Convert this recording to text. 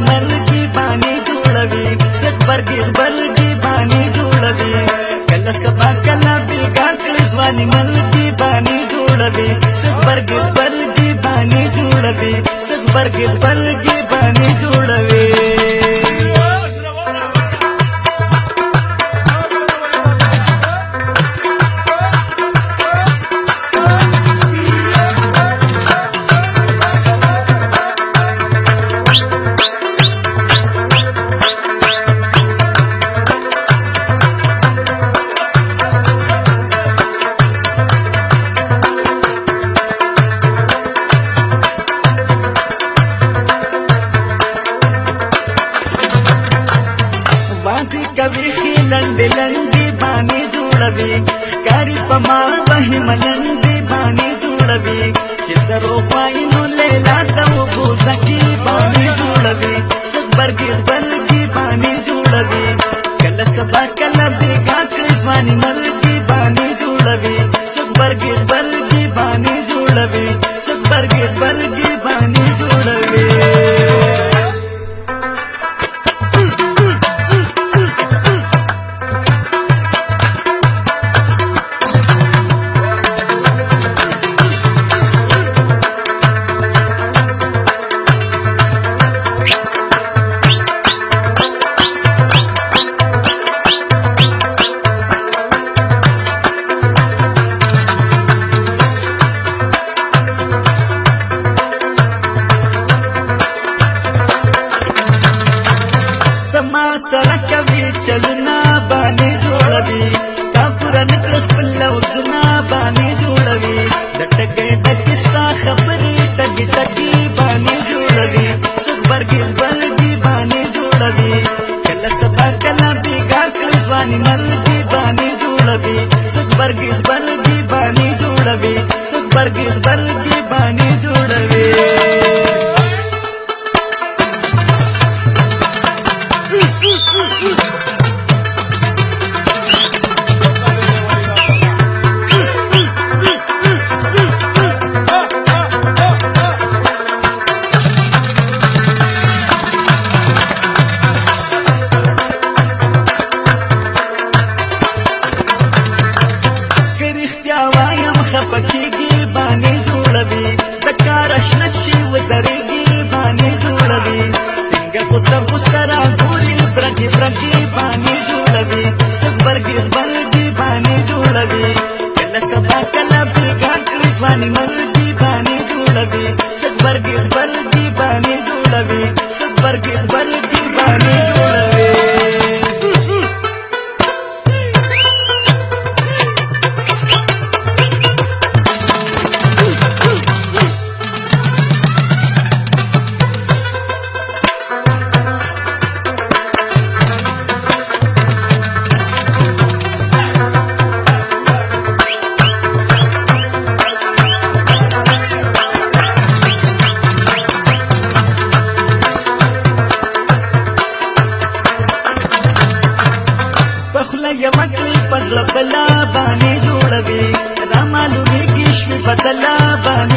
मन की बानी जुड़वी सतपर गिल बल की बानी जुड़वी कल कला भी गाकरी मन की बानी जुड़वी सतपर गिल बल की बानी जुड़वी सतपर गिल बल की جوړوي کاری په ما به ملندې باندې جوړوي چې زرو خوای نو لیلا ته وو زکی باندې جوړوي برګي برګي باندې جوړوي کله سبا کله بیګا ځواني مرګي باندې جوړوي برګي برګي باندې جوړوي برګي برګي باندې جوړوي के बन गया سترګې خپل دی باندې جوړوي کله سبا کله پیګا کړی ځواني مل دی باندې جوړوي سترګې خپل دی باندې جوړوي سترګې bana